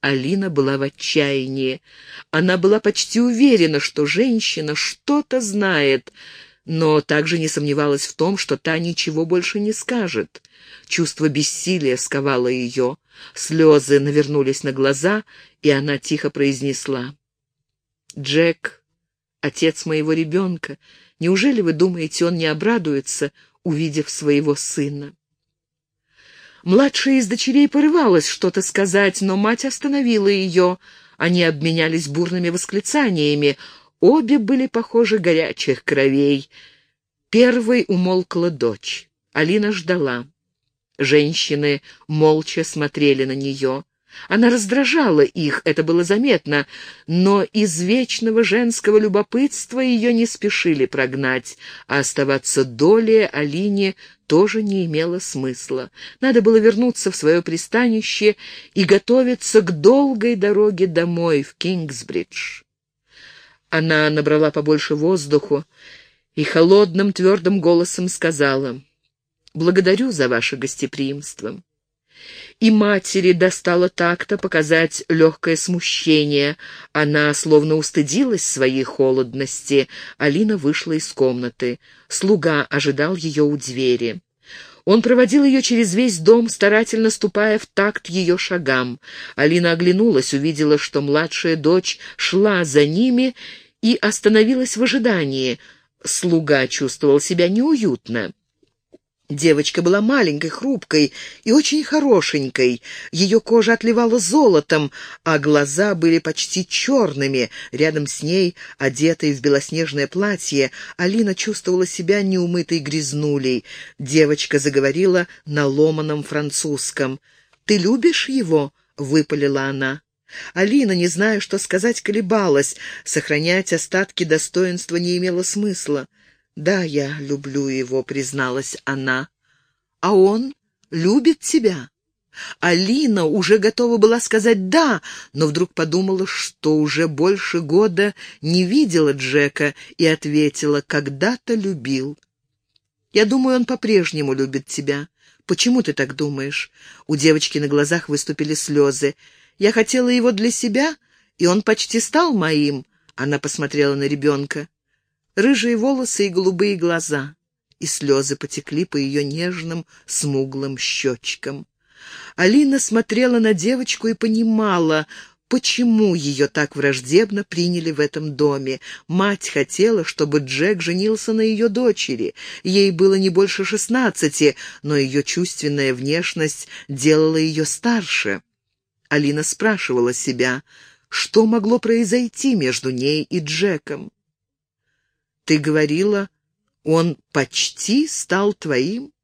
Алина была в отчаянии. Она была почти уверена, что женщина что-то знает, но также не сомневалась в том, что та ничего больше не скажет. Чувство бессилия сковало ее. Слезы навернулись на глаза, и она тихо произнесла. «Джек, отец моего ребенка, неужели вы думаете, он не обрадуется, увидев своего сына?» Младшая из дочерей порывалась что-то сказать, но мать остановила ее. Они обменялись бурными восклицаниями. Обе были похожи горячих кровей. Первой умолкла дочь. Алина ждала. Женщины молча смотрели на нее. Она раздражала их, это было заметно, но из вечного женского любопытства ее не спешили прогнать, а оставаться долее Алине тоже не имело смысла. Надо было вернуться в свое пристанище и готовиться к долгой дороге домой, в Кингсбридж. Она набрала побольше воздуху и холодным твердым голосом сказала «Благодарю за ваше гостеприимство». И матери достало так-то показать легкое смущение. Она словно устыдилась своей холодности. Алина вышла из комнаты. Слуга ожидал ее у двери. Он проводил ее через весь дом, старательно ступая в такт ее шагам. Алина оглянулась, увидела, что младшая дочь шла за ними и остановилась в ожидании. Слуга чувствовал себя неуютно. Девочка была маленькой, хрупкой и очень хорошенькой. Ее кожа отливала золотом, а глаза были почти черными. Рядом с ней, одетой в белоснежное платье, Алина чувствовала себя неумытой грязнулей. Девочка заговорила на ломаном французском. «Ты любишь его?» — выпалила она. Алина, не зная, что сказать, колебалась. Сохранять остатки достоинства не имело смысла. «Да, я люблю его», — призналась она. «А он любит тебя?» Алина уже готова была сказать «да», но вдруг подумала, что уже больше года не видела Джека и ответила «когда-то любил». «Я думаю, он по-прежнему любит тебя. Почему ты так думаешь?» У девочки на глазах выступили слезы. «Я хотела его для себя, и он почти стал моим», — она посмотрела на ребенка рыжие волосы и голубые глаза, и слезы потекли по ее нежным, смуглым щечкам. Алина смотрела на девочку и понимала, почему ее так враждебно приняли в этом доме. Мать хотела, чтобы Джек женился на ее дочери. Ей было не больше шестнадцати, но ее чувственная внешность делала ее старше. Алина спрашивала себя, что могло произойти между ней и Джеком. Ты говорила, он почти стал твоим?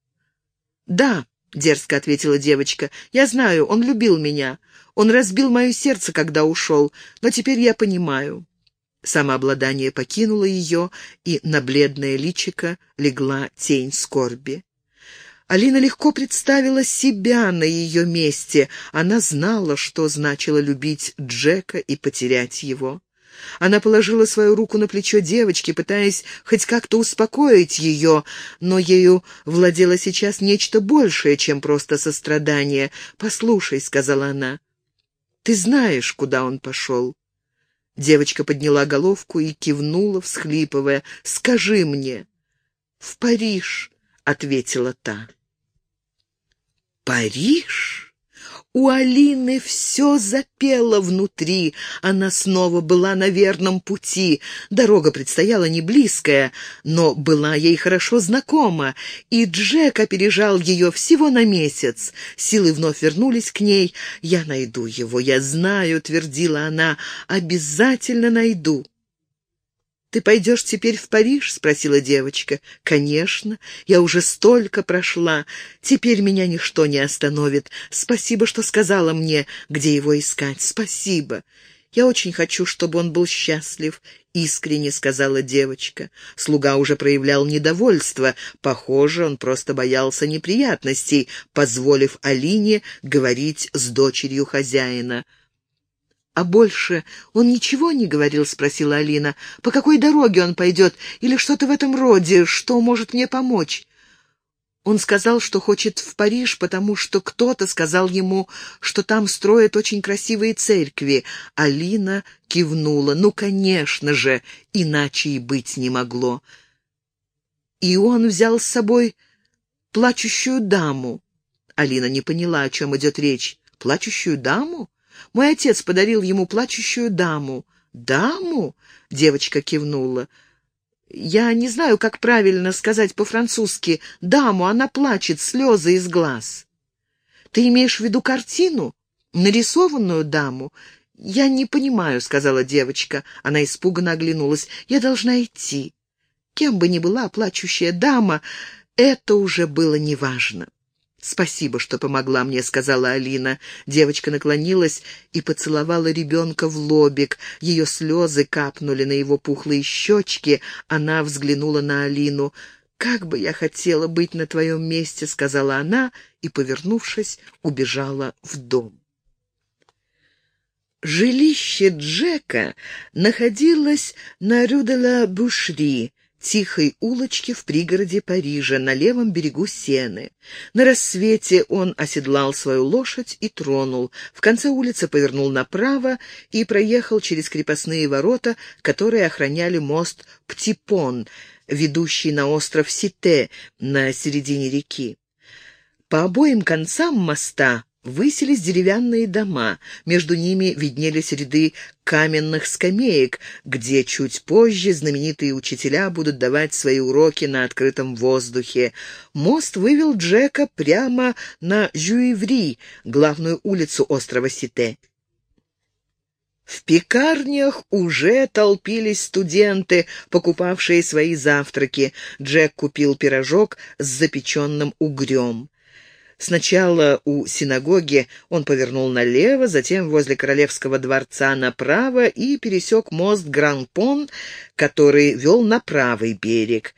Да, дерзко ответила девочка. Я знаю, он любил меня. Он разбил мое сердце, когда ушел, но теперь я понимаю. Самообладание покинуло ее, и на бледное личико легла тень скорби. Алина легко представила себя на ее месте. Она знала, что значило любить Джека и потерять его. Она положила свою руку на плечо девочки, пытаясь хоть как-то успокоить ее, но ею владело сейчас нечто большее, чем просто сострадание. «Послушай», — сказала она, — «ты знаешь, куда он пошел». Девочка подняла головку и кивнула, всхлипывая. «Скажи мне». «В Париж», — ответила та. «Париж?» У Алины все запело внутри. Она снова была на верном пути. Дорога предстояла не близкая, но была ей хорошо знакома, и Джек опережал ее всего на месяц. Силы вновь вернулись к ней. «Я найду его, я знаю», — твердила она, — «обязательно найду». «Ты пойдешь теперь в Париж?» — спросила девочка. «Конечно. Я уже столько прошла. Теперь меня ничто не остановит. Спасибо, что сказала мне, где его искать. Спасибо. Я очень хочу, чтобы он был счастлив», — искренне сказала девочка. Слуга уже проявлял недовольство. Похоже, он просто боялся неприятностей, позволив Алине говорить с дочерью хозяина. «А больше он ничего не говорил?» — спросила Алина. «По какой дороге он пойдет? Или что-то в этом роде, что может мне помочь?» Он сказал, что хочет в Париж, потому что кто-то сказал ему, что там строят очень красивые церкви. Алина кивнула. Ну, конечно же, иначе и быть не могло. И он взял с собой плачущую даму. Алина не поняла, о чем идет речь. Плачущую даму? Мой отец подарил ему плачущую даму. «Даму?» — девочка кивнула. Я не знаю, как правильно сказать по-французски. Даму, она плачет, слезы из глаз. Ты имеешь в виду картину? Нарисованную даму? Я не понимаю, сказала девочка. Она испуганно оглянулась. Я должна идти. Кем бы ни была плачущая дама, это уже было неважно. «Спасибо, что помогла мне», — сказала Алина. Девочка наклонилась и поцеловала ребенка в лобик. Ее слезы капнули на его пухлые щечки. Она взглянула на Алину. «Как бы я хотела быть на твоем месте», — сказала она и, повернувшись, убежала в дом. Жилище Джека находилось на Рю-де-ла-Бушри, тихой улочке в пригороде Парижа, на левом берегу Сены. На рассвете он оседлал свою лошадь и тронул. В конце улицы повернул направо и проехал через крепостные ворота, которые охраняли мост Птипон, ведущий на остров Сите на середине реки. По обоим концам моста Высились деревянные дома, между ними виднелись ряды каменных скамеек, где чуть позже знаменитые учителя будут давать свои уроки на открытом воздухе. Мост вывел Джека прямо на Жюиври, главную улицу острова Сите. В пекарнях уже толпились студенты, покупавшие свои завтраки. Джек купил пирожок с запеченным угрем. Сначала у синагоги он повернул налево, затем возле Королевского дворца направо и пересек мост Гран-Пон, который вел на правый берег.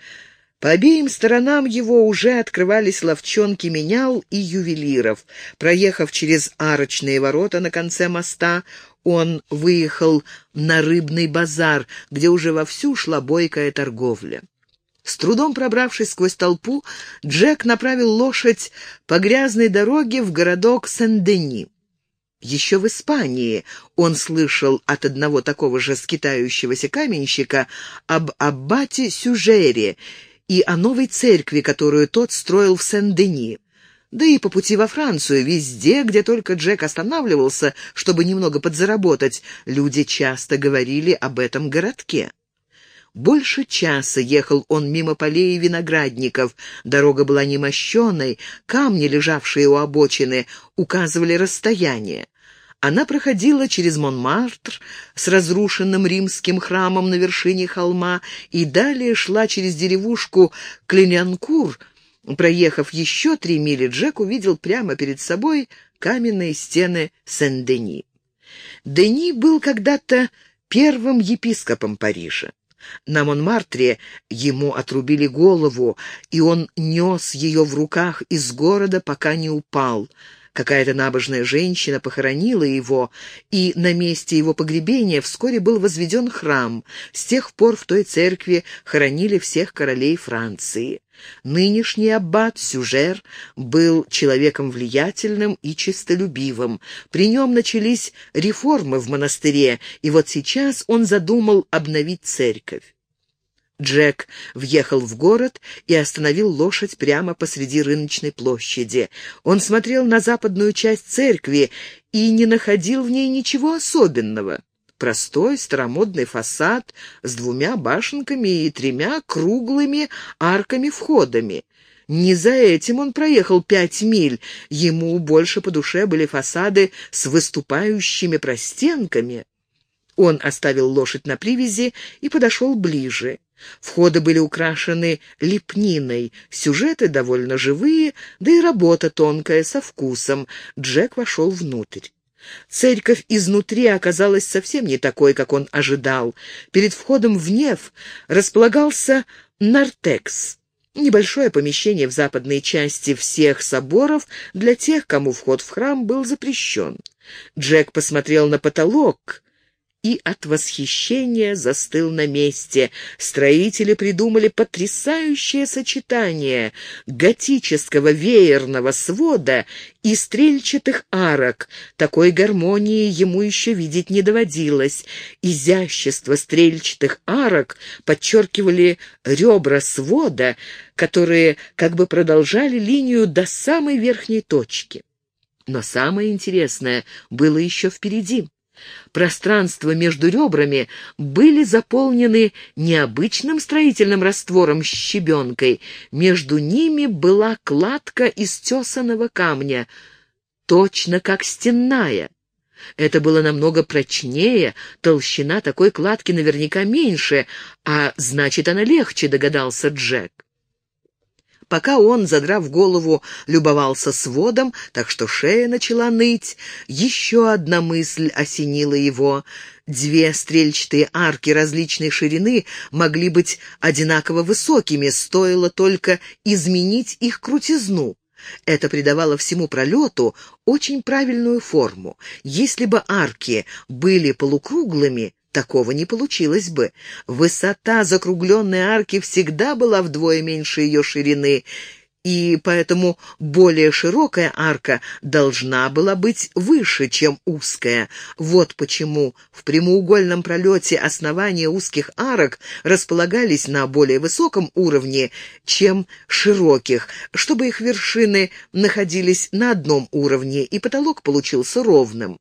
По обеим сторонам его уже открывались ловчонки менял и ювелиров. Проехав через арочные ворота на конце моста, он выехал на рыбный базар, где уже вовсю шла бойкая торговля. С трудом пробравшись сквозь толпу, Джек направил лошадь по грязной дороге в городок Сен-Дени. Еще в Испании он слышал от одного такого же скитающегося каменщика об аббате Сюжере и о новой церкви, которую тот строил в Сен-Дени. Да и по пути во Францию, везде, где только Джек останавливался, чтобы немного подзаработать, люди часто говорили об этом городке. Больше часа ехал он мимо полей и виноградников. Дорога была немощеной, камни, лежавшие у обочины, указывали расстояние. Она проходила через Монмартр с разрушенным римским храмом на вершине холма и далее шла через деревушку Клинянкур. Проехав еще три мили, Джек увидел прямо перед собой каменные стены Сен-Дени. Дени был когда-то первым епископом Парижа. На Монмартре ему отрубили голову, и он нес ее в руках из города, пока не упал. Какая-то набожная женщина похоронила его, и на месте его погребения вскоре был возведен храм. С тех пор в той церкви хоронили всех королей Франции. Нынешний аббат Сюжер был человеком влиятельным и честолюбивым. При нем начались реформы в монастыре, и вот сейчас он задумал обновить церковь. Джек въехал в город и остановил лошадь прямо посреди рыночной площади. Он смотрел на западную часть церкви и не находил в ней ничего особенного. Простой старомодный фасад с двумя башенками и тремя круглыми арками-входами. Не за этим он проехал пять миль. Ему больше по душе были фасады с выступающими простенками. Он оставил лошадь на привязи и подошел ближе. Входы были украшены лепниной, сюжеты довольно живые, да и работа тонкая, со вкусом. Джек вошел внутрь. Церковь изнутри оказалась совсем не такой, как он ожидал. Перед входом в Нев располагался нартекс. Небольшое помещение в западной части всех соборов для тех, кому вход в храм был запрещен. Джек посмотрел на потолок и от восхищения застыл на месте. Строители придумали потрясающее сочетание готического веерного свода и стрельчатых арок. Такой гармонии ему еще видеть не доводилось. Изящество стрельчатых арок подчеркивали ребра свода, которые как бы продолжали линию до самой верхней точки. Но самое интересное было еще впереди. Пространства между ребрами были заполнены необычным строительным раствором щебенкой. Между ними была кладка из тесаного камня, точно как стенная. Это было намного прочнее, толщина такой кладки наверняка меньше, а значит, она легче, догадался Джек. Пока он, задрав голову, любовался сводом, так что шея начала ныть, еще одна мысль осенила его. Две стрельчатые арки различной ширины могли быть одинаково высокими, стоило только изменить их крутизну. Это придавало всему пролету очень правильную форму. Если бы арки были полукруглыми, Такого не получилось бы. Высота закругленной арки всегда была вдвое меньше ее ширины, и поэтому более широкая арка должна была быть выше, чем узкая. Вот почему в прямоугольном пролете основания узких арок располагались на более высоком уровне, чем широких, чтобы их вершины находились на одном уровне, и потолок получился ровным.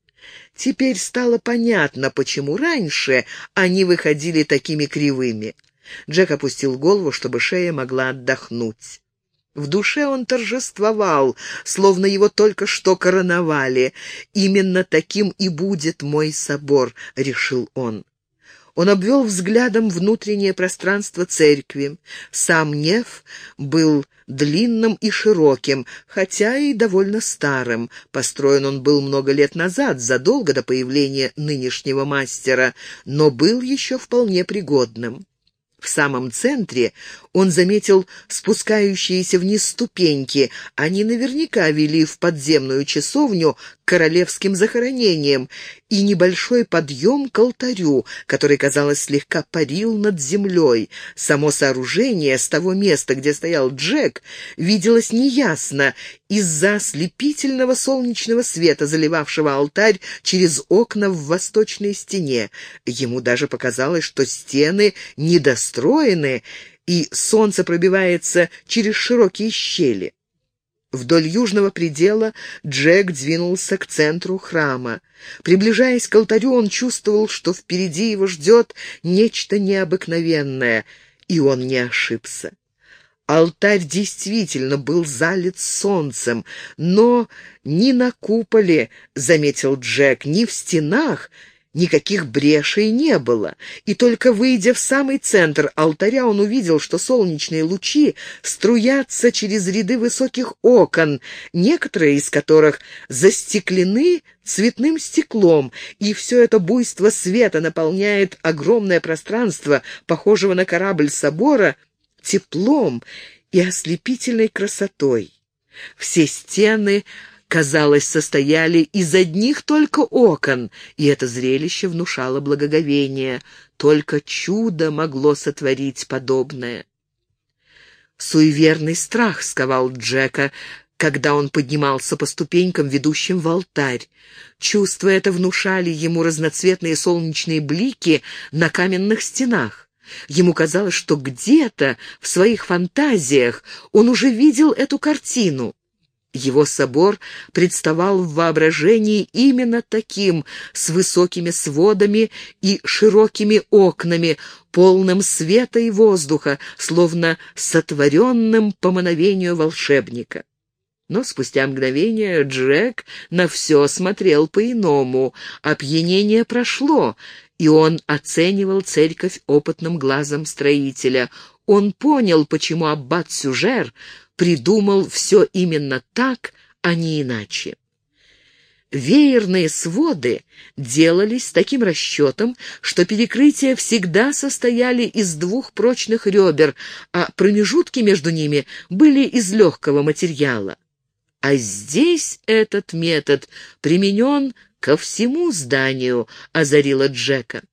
Теперь стало понятно, почему раньше они выходили такими кривыми. Джек опустил голову, чтобы шея могла отдохнуть. В душе он торжествовал, словно его только что короновали. «Именно таким и будет мой собор», — решил он. Он обвел взглядом внутреннее пространство церкви. Сам Нев был длинным и широким, хотя и довольно старым. Построен он был много лет назад, задолго до появления нынешнего мастера, но был еще вполне пригодным. В самом центре он заметил спускающиеся вниз ступеньки. Они наверняка вели в подземную часовню королевским захоронениям и небольшой подъем к алтарю, который, казалось, слегка парил над землей. Само сооружение с того места, где стоял Джек, виделось неясно из-за ослепительного солнечного света, заливавшего алтарь через окна в восточной стене. Ему даже показалось, что стены недостроены, и солнце пробивается через широкие щели. Вдоль южного предела Джек двинулся к центру храма. Приближаясь к алтарю, он чувствовал, что впереди его ждет нечто необыкновенное, и он не ошибся. Алтарь действительно был залит солнцем, но ни на куполе, заметил Джек, ни в стенах Никаких брешей не было, и только выйдя в самый центр алтаря, он увидел, что солнечные лучи струятся через ряды высоких окон, некоторые из которых застеклены цветным стеклом, и все это буйство света наполняет огромное пространство, похожего на корабль собора, теплом и ослепительной красотой. Все стены казалось, состояли из одних только окон, и это зрелище внушало благоговение. Только чудо могло сотворить подобное. Суеверный страх сковал Джека, когда он поднимался по ступенькам, ведущим в алтарь. Чувства это внушали ему разноцветные солнечные блики на каменных стенах. Ему казалось, что где-то в своих фантазиях он уже видел эту картину. Его собор представал в воображении именно таким, с высокими сводами и широкими окнами, полным света и воздуха, словно сотворенным по мановению волшебника. Но спустя мгновение Джек на все смотрел по-иному. Опьянение прошло, и он оценивал церковь опытным глазом строителя. Он понял, почему аббат Сюжер придумал все именно так, а не иначе. Веерные своды делались с таким расчетом, что перекрытия всегда состояли из двух прочных ребер, а промежутки между ними были из легкого материала. А здесь этот метод применен ко всему зданию», — озарила Джека.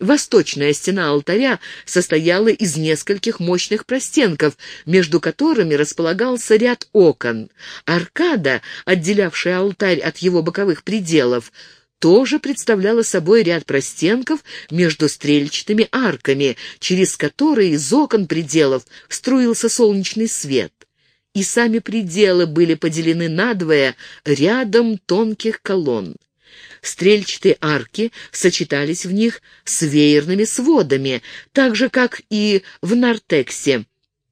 Восточная стена алтаря состояла из нескольких мощных простенков, между которыми располагался ряд окон. Аркада, отделявшая алтарь от его боковых пределов, тоже представляла собой ряд простенков между стрельчатыми арками, через которые из окон пределов струился солнечный свет. И сами пределы были поделены надвое рядом тонких колонн. Стрельчатые арки сочетались в них с веерными сводами, так же, как и в нартексе.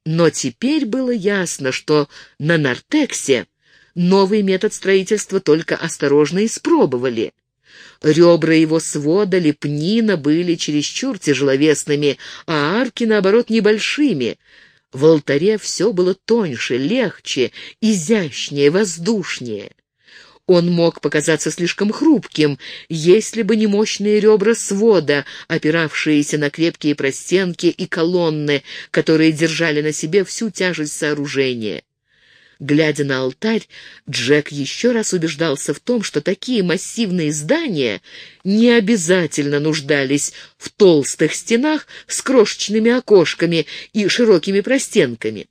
Но теперь было ясно, что на нартексе новый метод строительства только осторожно испробовали. Ребра его свода, лепнина были чересчур тяжеловесными, а арки, наоборот, небольшими. В алтаре все было тоньше, легче, изящнее, воздушнее. Он мог показаться слишком хрупким, если бы не мощные ребра свода, опиравшиеся на крепкие простенки и колонны, которые держали на себе всю тяжесть сооружения. Глядя на алтарь, Джек еще раз убеждался в том, что такие массивные здания не обязательно нуждались в толстых стенах с крошечными окошками и широкими простенками.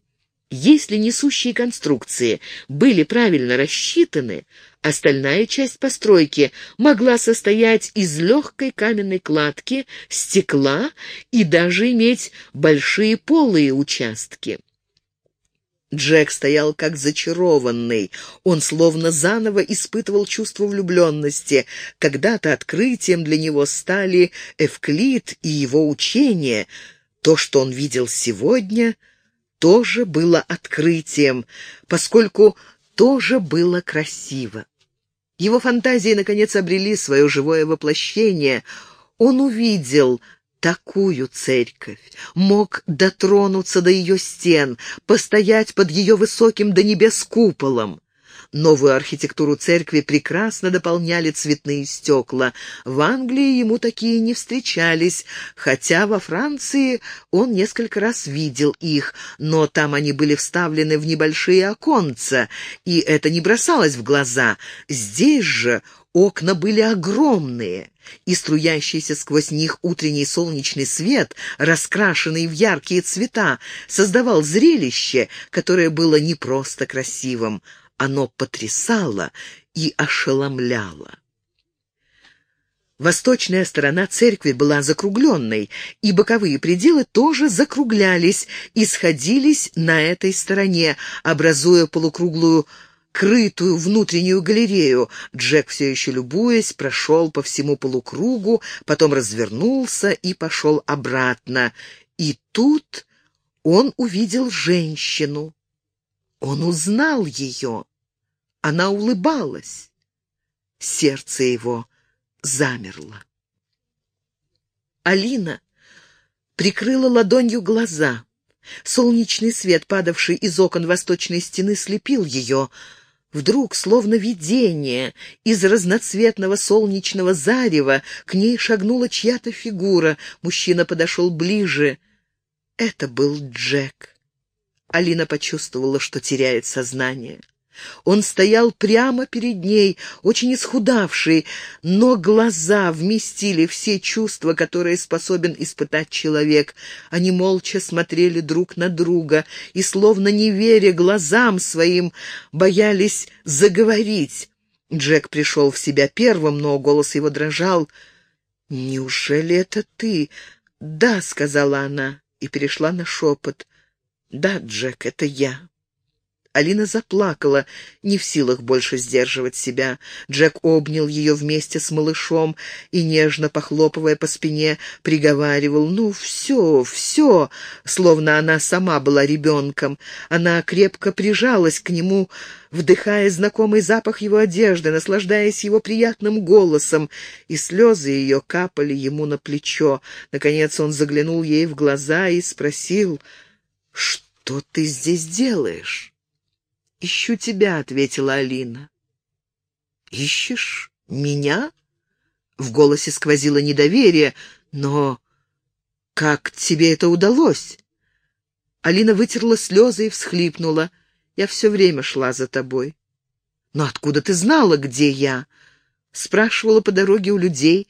Если несущие конструкции были правильно рассчитаны, остальная часть постройки могла состоять из легкой каменной кладки, стекла и даже иметь большие полые участки. Джек стоял как зачарованный. Он словно заново испытывал чувство влюбленности. Когда-то открытием для него стали Эвклид и его учение. То, что он видел сегодня — тоже было открытием, поскольку тоже было красиво. Его фантазии, наконец, обрели свое живое воплощение. Он увидел такую церковь, мог дотронуться до ее стен, постоять под ее высоким до небес куполом. Новую архитектуру церкви прекрасно дополняли цветные стекла. В Англии ему такие не встречались, хотя во Франции он несколько раз видел их, но там они были вставлены в небольшие оконца, и это не бросалось в глаза. Здесь же окна были огромные, и струящийся сквозь них утренний солнечный свет, раскрашенный в яркие цвета, создавал зрелище, которое было не просто красивым, оно потрясало и ошеломляло. Восточная сторона церкви была закругленной, и боковые пределы тоже закруглялись и сходились на этой стороне, образуя полукруглую крытую внутреннюю галерею. Джек, все еще любуясь, прошел по всему полукругу, потом развернулся и пошел обратно. И тут он увидел женщину. Он узнал ее. Она улыбалась. Сердце его замерло. Алина прикрыла ладонью глаза. Солнечный свет, падавший из окон восточной стены, слепил ее. Вдруг, словно видение, из разноцветного солнечного зарева к ней шагнула чья-то фигура. Мужчина подошел ближе. Это был Джек. Алина почувствовала, что теряет сознание. Он стоял прямо перед ней, очень исхудавший, но глаза вместили все чувства, которые способен испытать человек. Они молча смотрели друг на друга и, словно не веря глазам своим, боялись заговорить. Джек пришел в себя первым, но голос его дрожал. «Неужели это ты?» «Да», — сказала она и перешла на шепот. «Да, Джек, это я». Алина заплакала, не в силах больше сдерживать себя. Джек обнял ее вместе с малышом и, нежно похлопывая по спине, приговаривал «Ну, все, все», словно она сама была ребенком. Она крепко прижалась к нему, вдыхая знакомый запах его одежды, наслаждаясь его приятным голосом, и слезы ее капали ему на плечо. Наконец он заглянул ей в глаза и спросил «Что ты здесь делаешь?» «Ищу тебя», — ответила Алина. «Ищешь меня?» В голосе сквозило недоверие, но как тебе это удалось? Алина вытерла слезы и всхлипнула. «Я все время шла за тобой». «Но откуда ты знала, где я?» Спрашивала по дороге у людей,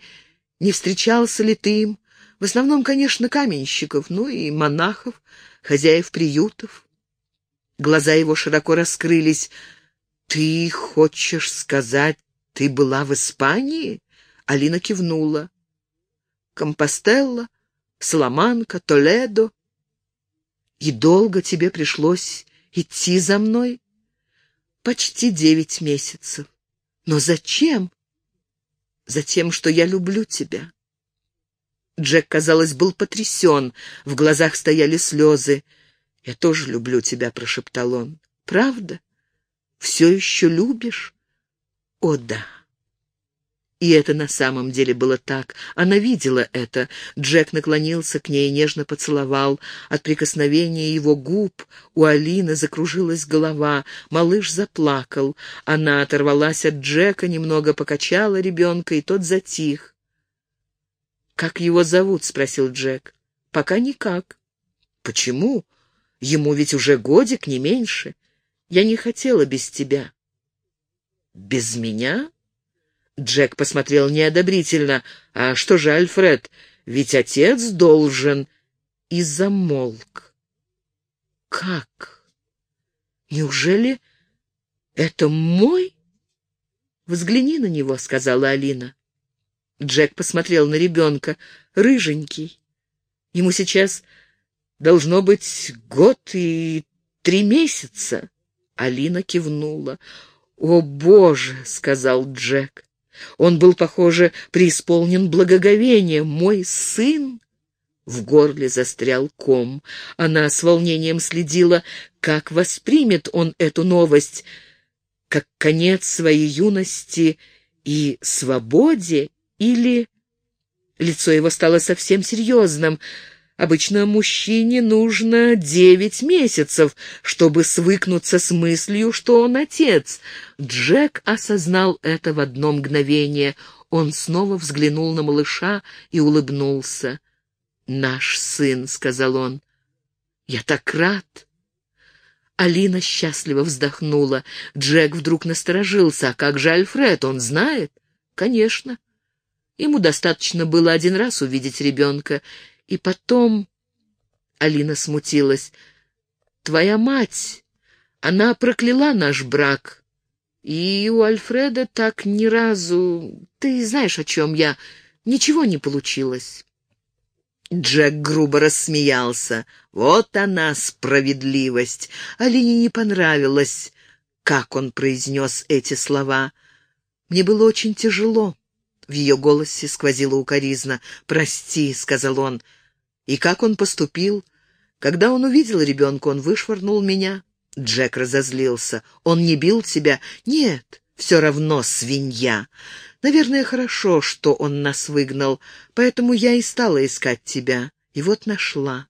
не встречался ли ты им. В основном, конечно, каменщиков, ну и монахов, хозяев приютов. Глаза его широко раскрылись. «Ты хочешь сказать, ты была в Испании?» Алина кивнула. «Компостелла, Саламанка, Толедо. И долго тебе пришлось идти за мной?» «Почти девять месяцев. Но зачем?» «Затем, что я люблю тебя». Джек, казалось, был потрясен, в глазах стояли слезы. «Я тоже люблю тебя», — прошептал он. «Правда? Все еще любишь?» «О, да». И это на самом деле было так. Она видела это. Джек наклонился к ней и нежно поцеловал. От прикосновения его губ у Алины закружилась голова. Малыш заплакал. Она оторвалась от Джека, немного покачала ребенка, и тот затих. «Как его зовут?» — спросил Джек. «Пока никак». «Почему? Ему ведь уже годик, не меньше. Я не хотела без тебя». «Без меня?» Джек посмотрел неодобрительно. «А что же, Альфред, ведь отец должен...» И замолк. «Как? Неужели это мой?» «Взгляни на него», — сказала Алина. Джек посмотрел на ребенка. Рыженький. Ему сейчас должно быть год и три месяца. Алина кивнула. «О, Боже!» — сказал Джек. Он был, похоже, преисполнен благоговением. «Мой сын!» В горле застрял ком. Она с волнением следила, как воспримет он эту новость, как конец своей юности и свободе, или... Лицо его стало совсем серьезным. Обычно мужчине нужно девять месяцев, чтобы свыкнуться с мыслью, что он отец. Джек осознал это в одно мгновение. Он снова взглянул на малыша и улыбнулся. «Наш сын», — сказал он. «Я так рад». Алина счастливо вздохнула. Джек вдруг насторожился. «А как же Альфред? Он знает?» «Конечно. Ему достаточно было один раз увидеть ребенка. И потом... Алина смутилась. «Твоя мать, она прокляла наш брак. И у Альфреда так ни разу... Ты знаешь, о чем я. Ничего не получилось». Джек грубо рассмеялся. «Вот она, справедливость!» Алине не понравилось, как он произнес эти слова. «Мне было очень тяжело. В ее голосе сквозила укоризна. «Прости», — сказал он. И как он поступил? Когда он увидел ребенка, он вышвырнул меня. Джек разозлился. «Он не бил тебя?» «Нет, все равно свинья. Наверное, хорошо, что он нас выгнал, поэтому я и стала искать тебя. И вот нашла.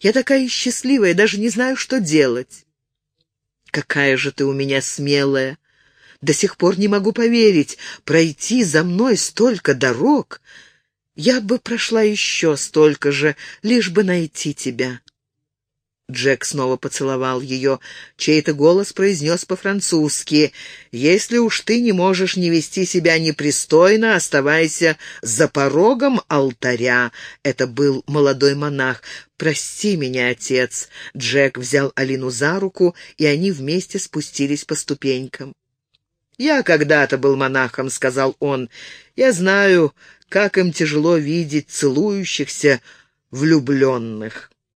Я такая счастливая, даже не знаю, что делать». «Какая же ты у меня смелая!» До сих пор не могу поверить, пройти за мной столько дорог. Я бы прошла еще столько же, лишь бы найти тебя». Джек снова поцеловал ее. Чей-то голос произнес по-французски. «Если уж ты не можешь не вести себя непристойно, оставайся за порогом алтаря». Это был молодой монах. «Прости меня, отец». Джек взял Алину за руку, и они вместе спустились по ступенькам. «Я когда-то был монахом», — сказал он. «Я знаю, как им тяжело видеть целующихся влюбленных».